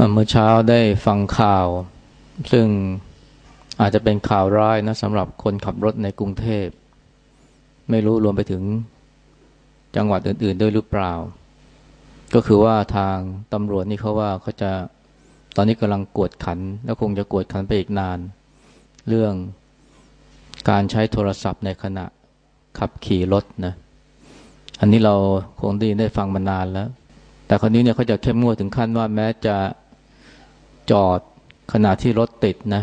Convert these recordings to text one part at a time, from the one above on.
เมื่อเช้าได้ฟังข่าว ซึ่งอาจจะเป็นข่าวร้ายนะสำหรับคนขับรถในกรุงเทพ ไม่รู้รวมไปถึงจังหวัดอื่น ๆ ด้วยหรือเปล่า ก็คือว่าทางตำรวจนี่เขาว่าเขาจะตอนนี้กำลังกวดขัน แล้วคงจะกวดขันไปอีกนาน เรื่องการใช้โทรศัพท์ในขณะขับขี่รถนะอันนี้เราคงได้ได้ฟังมานานแล้ว แต่คราวนี้เนี่ยเขาจะเข้มงวดถึงขั้นว่าแม้จะ จอดขณะที่รถติดนะ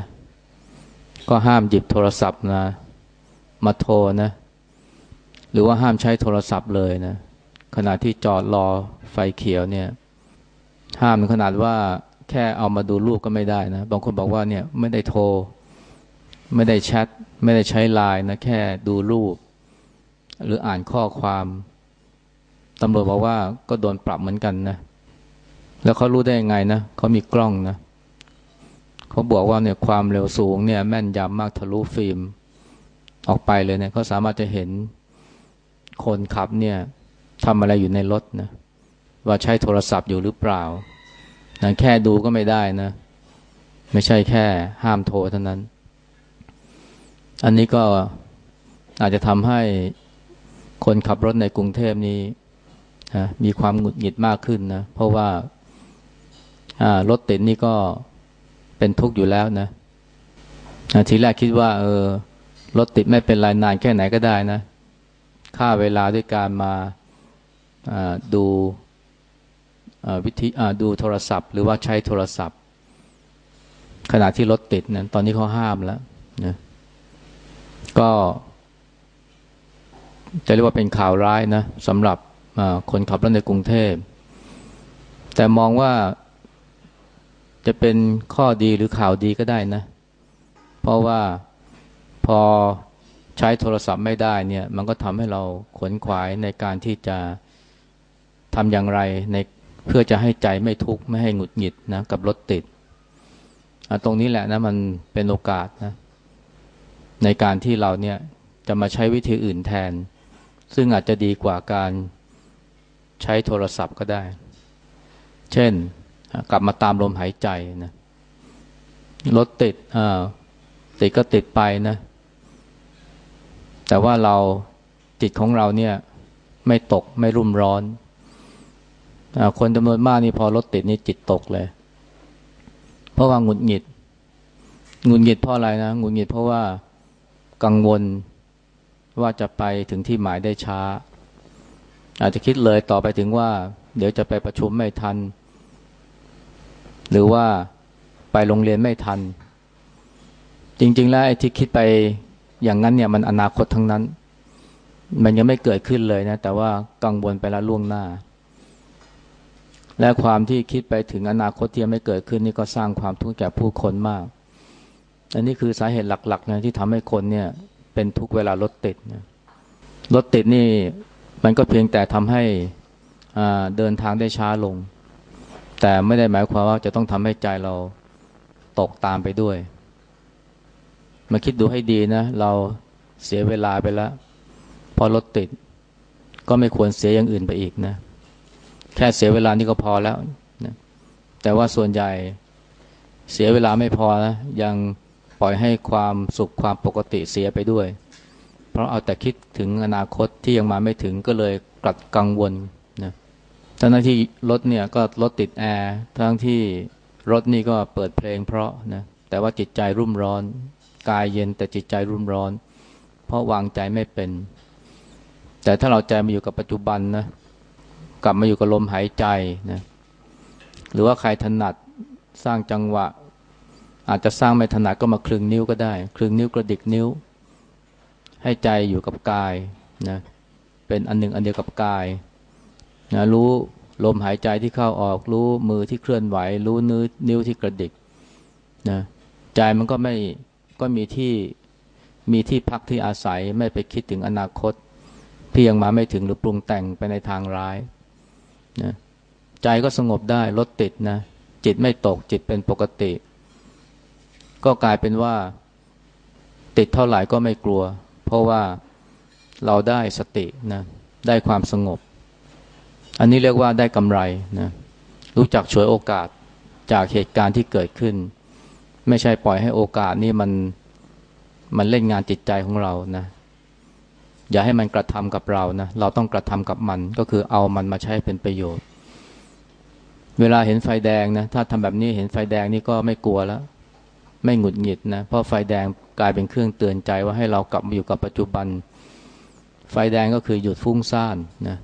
ก็ห้ามหยิบโทรศัพท์นะมาโทรนะ หรือว่าห้ามใช้โทรศัพท์เลยนะ ขณะที่จอดรอไฟเขียวเนี่ย ห้ามขนาดว่าแค่เอามาดูรูปก็ไม่ได้นะ บางคนบอกว่าเนี่ยไม่ได้โทร ไม่ได้แชทไม่ได้ใช้ไลน์นะแค่ดูรูป หรืออ่านข้อความตำรวจบอกว่าก็โดนปรับเหมือนกันนะ แล้วเขารู้ได้ยังไงนะเขามีกล้องนะเขาบอกว่าเนี่ยความเร็วสูงเนี่ยแม่นยำมากทะลุฟิล์มออกไปเลยเนี่ยเขาสามารถจะเห็นคนขับเนี่ยทำอะไรอยู่ในรถนะว่าใช้โทรศัพท์อยู่หรือเปล่านะแค่ดูก็ไม่ได้นะ ไม่ใช่แค่ห้ามโทรเท่านั้น อันนี้ก็อาจจะทำให้คนขับรถในกรุงเทพนี้มีความหงุดหงิดมากขึ้นนะ เพราะว่ารถติดนี่ก็ เป็นทุกข์อยู่แล้วนะทีแรกคิดว่า เออรถติดไม่เป็นไรนานแค่ไหนก็ได้นะค่าเวลาด้วยการมาดูวิธีดูโทรศัพท์ หรือว่าใช้โทรศัพท์ ขณะที่รถติดนะตอนนี้เขาห้ามแล้วนะก็จะเรียกว่าเป็นข่าวร้ายนะสำหรับคนขับรถในกรุงเทพ แต่มองว่า จะเป็นข้อดีหรือข่าวดีก็ได้นะ เพราะว่าพอใช้โทรศัพท์ไม่ได้เนี่ย มันก็ทำให้เราขวนขวายในการที่จะทำอย่างไรในเพื่อจะให้ใจไม่ทุกข์ไม่ให้หงุดหงิดนะกับรถติด ตรงนี้แหละนะมันเป็นโอกาสนะในการที่เราเนี่ยจะมาใช้วิธีอื่นแทน ซึ่งอาจจะดีกว่าการใช้โทรศัพท์ก็ได้ เช่น กลับมาตามลมหายใจนะรถติดอ่าติดก็ติดไปนะ แต่ว่าเราจิตของเราเนี่ย ไม่ตกไม่รุ่มร้อนอคนจำนวนมากนี่พอรถติดนี่จิตตกเลย เพราะว่าหงุดหงิดหงุดหงิดเพราะอะไรนะหงุดหงิดเพราะว่ากังวลว่าจะไปถึงที่หมายได้ช้า อาจจะคิดเลยต่อไปถึงว่า เดี๋ยวจะไปประชุมไม่ทัน หรือว่าไปโรงเรียนไม่ทัน จริง ๆ แล้วไอ้ที่คิดไปอย่างนั้นเนี่ยมันอนาคตทั้งนั้น มันยังไม่เกิดขึ้นเลยนะ แต่ว่ากังวลไปแล้วล่วงหน้า และความที่คิดไปถึงอนาคตที่ยังไม่เกิดขึ้นนี่ก็สร้างความทุกข์แก่ผู้คนมาก อันนี้คือสาเหตุหลักๆนะที่ทำให้คนเนี่ยเป็นทุกเวลารถติดนะรถติดนี่มันก็เพียงแต่ทำให้เดินทางได้ช้าลง แต่ไม่ได้หมายความว่าจะต้องทำให้ใจเราตกตามไปด้วย มาคิดดูให้ดีนะ เราเสียเวลาไปแล้วพอรถติด ก็ไม่ควรเสียอย่างอื่นไปอีกนะ แค่เสียเวลานี่ก็พอแล้วนะแต่ว่าส่วนใหญ่เสียเวลาไม่พอนะยังปล่อยให้ความสุขความปกติเสียไปด้วย เพราะเอาแต่คิดถึงอนาคตที่ยังมาไม่ถึงก็เลยกลัดกังวล ทั้งที่รถเนี่ยก็รถติดแอร์ทั้งที่รถนี่ก็เปิดเพลงเพราะนะแต่ว่าจิตใจรุ่มร้อน กายเย็นแต่จิตใจรุ่มร้อน เพราะวางใจไม่เป็น แต่ถ้าเราใจมาอยู่กับปัจจุบันนะกลับมาอยู่กับลมหายใจนะหรือว่าใครถนัดสร้างจังหวะ อาจจะสร้างไม่ถนัดก็มาคลึงนิ้วก็ได้ คลึงนิ้วกระดิกนิ้ว ให้ใจอยู่กับกายนะเป็นอันหนึ่งอันเดียวกับกาย นะรู้ลมหายใจที่เข้าออก รู้มือที่เคลื่อนไหว รู้นิ้วนิ้วที่กระดิกนะใจมันก็ไม่ก็มีที่มีที่พักที่อาศัยไม่ไปคิดถึงอนาคต ที่ยังมาไม่ถึงหรือปรุงแต่งไปในทางร้ายนะใจก็สงบได้ลดติดนะจิตไม่ตกจิตเป็นปกติ ก็กลายเป็นว่า ติดเท่าไหร่ก็ไม่กลัว เพราะว่าเราได้สตินะได้ความสงบ อันนี้เรียกว่าได้กำไรนะรู้จักฉวยโอกาสจากเหตุการณ์ที่เกิดขึ้น ไม่ใช่ปล่อยให้โอกาสนี้มันมันเล่นงานจิตใจของเรานะ อย่าให้มันกระทำกับเรานะเราต้องกระทำกับมันก็คือเอามันมาใช้เป็นประโยชน์ เวลาเห็นไฟแดงนะถ้าทำแบบนี้เห็นไฟแดงนี่ก็ไม่กลัวแล้ว ไม่หงุดหงิดนะเพราะไฟแดงกลายเป็นเครื่องเตือนใจว่าให้เรากลับมาอยู่กับปัจจุบัน ไฟแดงก็คือหยุดฟุ้งซ่านนะ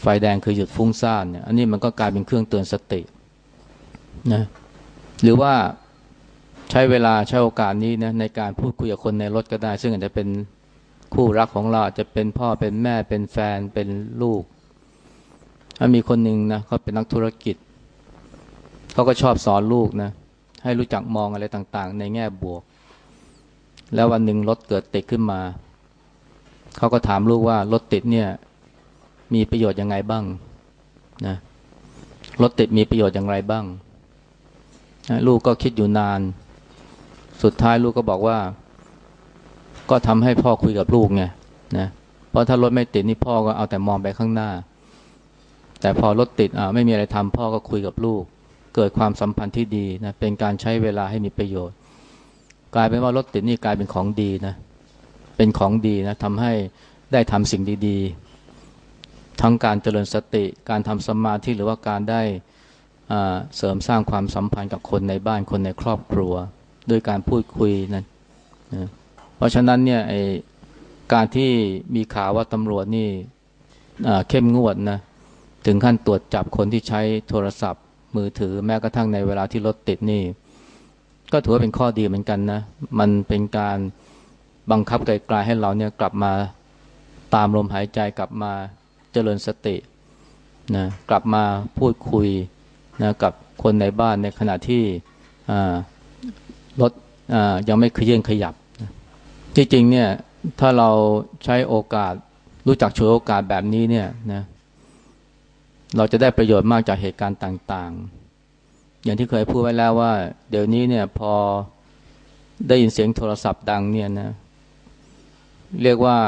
ไฟแดงคือหยุดฟุ้งซ่านเนี่ยอันนี้มันก็กลายเป็นเครื่องเตือนสตินะหรือว่าใช้เวลาใช้โอกาสนี้นะในการพูดคุยกับคนในรถก็ได้ ซึ่งอาจจะเป็นคู่รักของเราจะเป็นพ่อเป็นแม่เป็นแฟนเป็นลูก ถ้ามีคนหนึ่งนะเขาเป็นนักธุรกิจเขาก็ชอบสอนลูกนะให้รู้จักมองอะไรต่างๆ ในแง่บวก แล้ววันหนึ่งรถเกิดติดขึ้นมา เขาก็ถามลูกว่ารถติดเนี่ย มีประโยชน์ยังไงบ้างนะรถติดมีประโยชน์อย่างไรบ้างลูกก็คิดอยู่นาน สุดท้ายลูกก็บอกว่า ก็ทำให้พ่อคุยกับลูกไงนะเพราะถ้ารถไม่ติดนี่พ่อก็เอาแต่มองไปข้างหน้า แต่พอรถติดอ่าไม่มีอะไรทำพ่อก็คุยกับลูก เกิดความสัมพันธ์ที่ดีนะเป็นการใช้เวลาให้มีประโยชน์ กลายเป็นว่ารถติดนี่กลายเป็นของดีนะเป็นของดีนะทำให้ได้ทำสิ่งดี ๆ ทั้งการเจริญสติการทำสมาธิหรือว่าการได้เสริมสร้างความสัมพันธ์กับคนในบ้านคนในครอบครัวด้วยการพูดคุยนั้นนะเพราะฉะนั้นเนี่ยไอการที่มีข่าวว่าตำรวจนี่เข้มงวดนะถึงขั้นตรวจจับคนที่ใช้โทรศัพท์ มือถือแม้กระทั่งในเวลาที่รถติดนี่ ก็ถือว่าเป็นข้อดีเหมือนกันนะมันเป็นการบังคับไกลๆให้เราเนี่ยกลับมาตามลมหายใจกลับมา เจริญสตินะกลับมาพูดคุยนะกับคนในบ้านในขณะที่รถยังไม่เคยื่นขยับที่จริงเนี่ยถ้าเราใช้โอกาสรู้จักช่วยโอกาสแบบนี้เนี่ยนะเราจะได้ประโยชน์มากจากเหตุการณ์ต่างๆ อย่างที่เคยพูดไว้แล้วว่า เดี๋ยวนี้เนี่ยพอได้ยินเสียงโทรศัพท์ดังเนี่ยนะเรียกว่า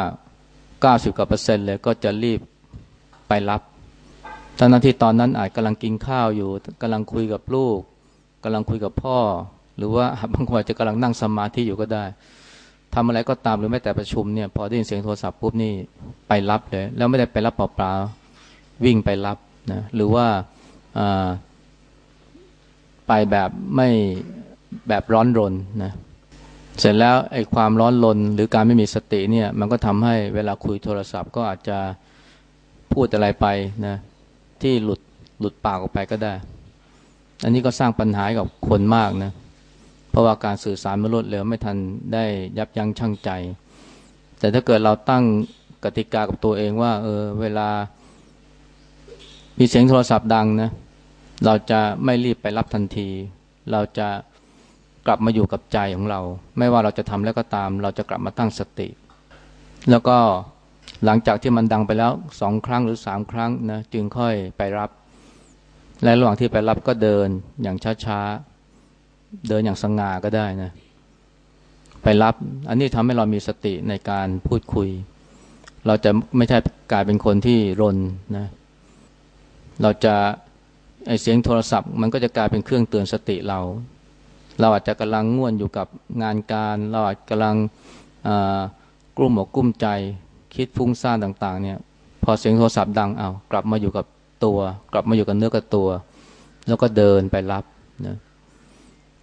90กว่าเปอร์เซ็นต์เลยก็จะรีบ ไปรับทั้งนั้นที่ตอนนั้นอาจกำลังกินข้าวอยู่กำลังคุยกับลูกกำลังคุยกับพ่อ หรือว่าบางคนอาจจะกำลังนั่งสมาธิอยู่ก็ได้ทำอะไรก็ตามหรือแม้แต่ประชุมเนี่ยพอได้ยินเสียงโทรศัพท์ปุ๊บนี่ไปรับเลย แล้วไม่ได้ไปรับเปล่าๆวิ่งไปรับนะหรือว่าไปแบบไม่แบบร้อนรนนะเสร็จแล้วไอ้ความร้อนรนหรือการไม่มีสติเนี่ยมันก็ทำให้เวลาคุยโทรศัพท์ก็อาจจะ พูดอะไรไปนะที่หลุดหลุดปากออกไปก็ได้ อันนี้ก็สร้างปัญหากับคนมากนะ เพราะว่าการสื่อสารไม่รวดเร็วไม่ทันได้ยับยั้งชั่งใจ แต่ถ้าเกิดเราตั้งกติกากับตัวเองว่า เออ เวลา มีเสียงโทรศัพท์ดังนะ เราจะไม่รีบไปรับทันที เราจะกลับมาอยู่กับใจของเรา ไม่ว่าเราจะทำแล้วก็ตาม เราจะกลับมาตั้งสติ แล้วก็ หลังจากที่มันดังไปแล้วสองครั้งหรือสามครั้งนะจึงค่อยไปรับ และระหว่างที่ไปรับก็เดินอย่างช้าๆ เดินอย่างสง่าก็ได้นะ ไปรับ อันนี้ทำให้เรามีสติในการพูดคุย เราจะไม่ใช่กลายเป็นคนที่รนนะ เราจะไอเสียงโทรศัพท์ มันก็จะกลายเป็นเครื่องเตือนสติเรา เราอาจจะกำลังง่วนอยู่กับงานการ เราอาจกำลังกลุ้มอกกลุ้มใจ คิดฟุ้งซ่านต่าง ๆ เนี่ย พอเสียงโทรศัพท์ดังเอากลับมาอยู่กับตัว กลับมาอยู่กับเนื้อกับตัว แล้วก็เดินไปรับนะ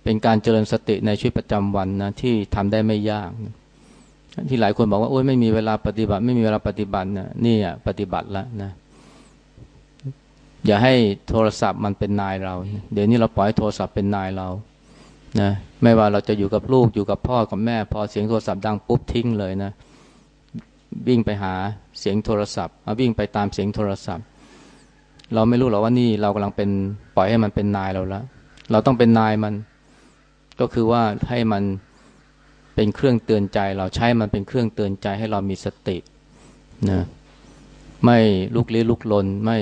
เป็นการเจริญสติในชีวิตประจำวันนะที่ทำได้ไม่ยากนะที่หลายคนบอกว่าโอ้ยไม่มีเวลาปฏิบัติ ไม่มีเวลาปฏิบัตินะนี่อะปฏิบัติแล้วนะ อย่าให้โทรศัพท์มันเป็นนายเรา เดี๋ยวนี้เราปล่อยโทรศัพท์เป็นนายเรานะไม่ว่าเราจะอยู่กับลูกอยู่กับพ่อกับแม่ พอเสียงโทรศัพท์ดังปุ๊บทิ้งเลยนะ วิ่งไปหาเสียงโทรศัพท์วิ่งไปตามเสียงโทรศัพท์ เราไม่รู้หรอกว่านี่เรากำลังเป็นปล่อยให้มันเป็นนายเราแล้วเราต้องเป็นนายมัน ก็คือว่าให้มันเป็นเครื่องเตือนใจ เราใช้มันเป็นเครื่องเตือนใจให้เรามีสตินะไม่ลุกลี้ลุกลนไม่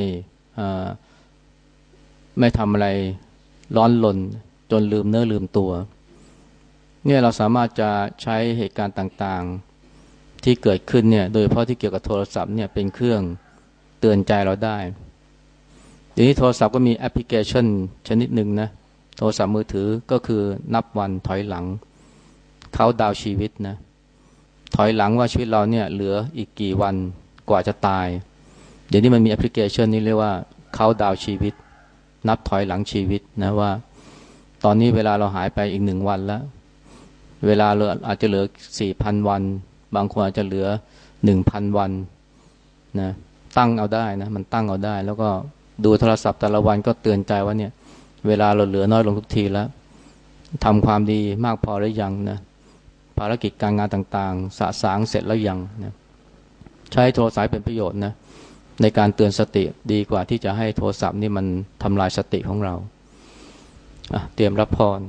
ไม่ทำอะไรร้อนลนจนลืมเนื้อลืมตัว เนี่ยเราสามารถจะใช้เหตุการณ์ต่างๆ ที่เกิดขึ้นเนี่ย โดยเพราะที่เกี่ยวกับโทรศัพท์เนี่ยเป็นเครื่องเตือนใจเราได้เดี๋ยวนี้โทรศัพท์ก็มีแอปพลิเคชันชนิดหนึ่งนะ โทรศัพท์มือถือก็คือนับวันถอยหลัง เขาดาวชีวิตนะ ถอยหลังว่าชีวิตเราเนี่ยเหลืออีกกี่วันกว่าจะตาย เดี๋ยวนี้มันมีแอปพลิเคชันนี้เรียกว่าเขาดาวชีวิต นับถอยหลังชีวิตนะว่า ตอนนี้เวลาเราหายไปอีกหนึ่งวันแล้ว เวลาเราอาจจะเหลือสี่พันวัน บางคนอาจจะเหลือหนึ่งพันวันนะตั้งเอาได้นะมันตั้งเอาได้ แล้วก็ดูโทรศัพท์แต่ละวันก็เตือนใจว่าเนี่ย เวลาเราเหลือน้อยลงทุกทีแล้วทำความดีมากพอหรือยังนะภารกิจการงานต่างๆ สะสางเสร็จแล้วยังนะใช้โทรศัพท์เป็นประโยชน์นะในการเตือนสติดีกว่าที่จะให้โทรศัพท์นี่มันทำลายสติของเราเตรียมรับพร